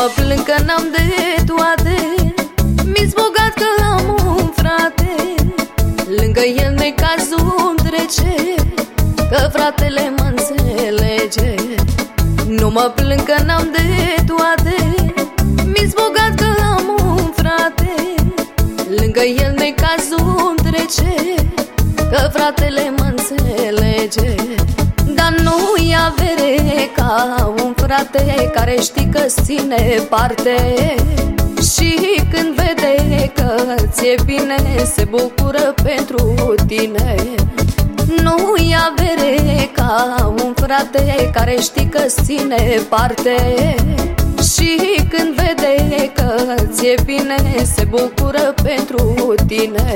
Mă plâng că n-am de toate. Mi-s bogat că am un frate. Lângă el necazul trece Că fratele mă înțelege. Nu mă plâng că n-am de toate. Mi-s bogat că am un frate. Lângă el necazul trece Că fratele mă înțelege nu-i avere ca un frate Care știi că ține parte. Și când vede că ți-e bine Se bucură pentru tine. Nu-i avere ca un frate Care știi că ține parte. Și când vede că ți-e bine Se bucură pentru tine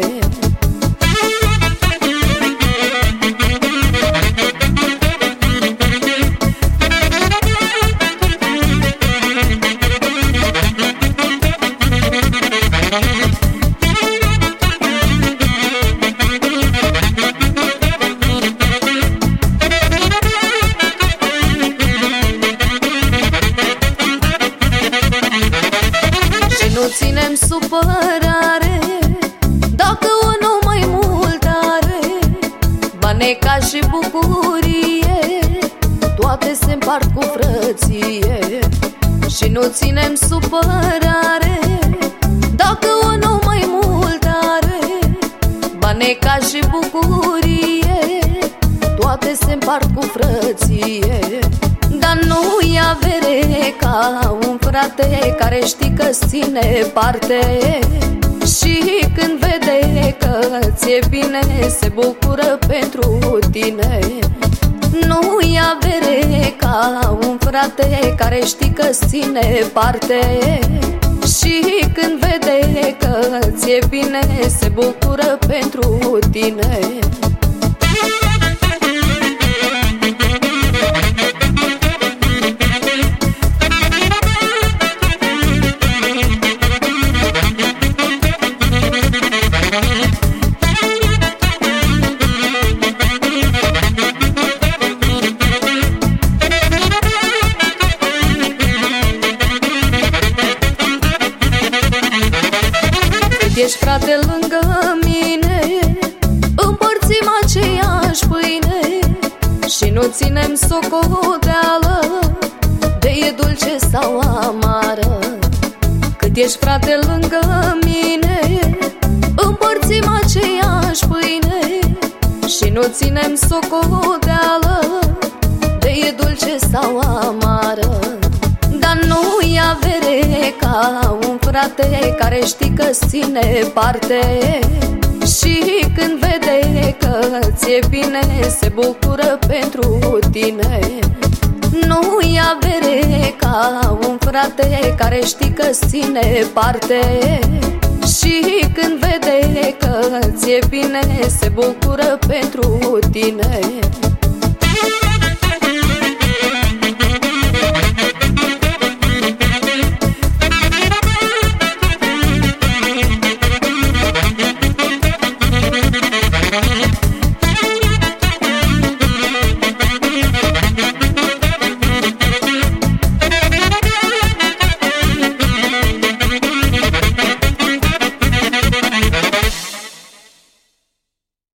ținem supărare Dacă unul mai mult are. Bane ca și bucurie Toate se împart cu frăție. Și nu ținem supărare Dacă unul mai mult are Bane ca și bucurie Toate se împart cu frăție. Dar nu-i avere ca un frate Care știi că ține parte. Și când vede că ți-e bine Se bucură pentru tine. Nu-i avere ca un frate Care știi că ține parte Și când vede că ți-e bine Se bucură pentru tine Ești frate lângă mine Împărțim aceeași pâine Și nu ținem socoteală De e dulce sau amară. Cât ești frate lângă mine Împărțim aceeași pâine Și nu ținem socoteală De e dulce sau amară. Dar nu-i avere ca un frate Care știi că ține parte. Și când vede că ți-e bine Se bucură pentru tine. Nu-i avere ca un frate Care știi că ține parte. Și când vede că ți-e bine Se bucură pentru tine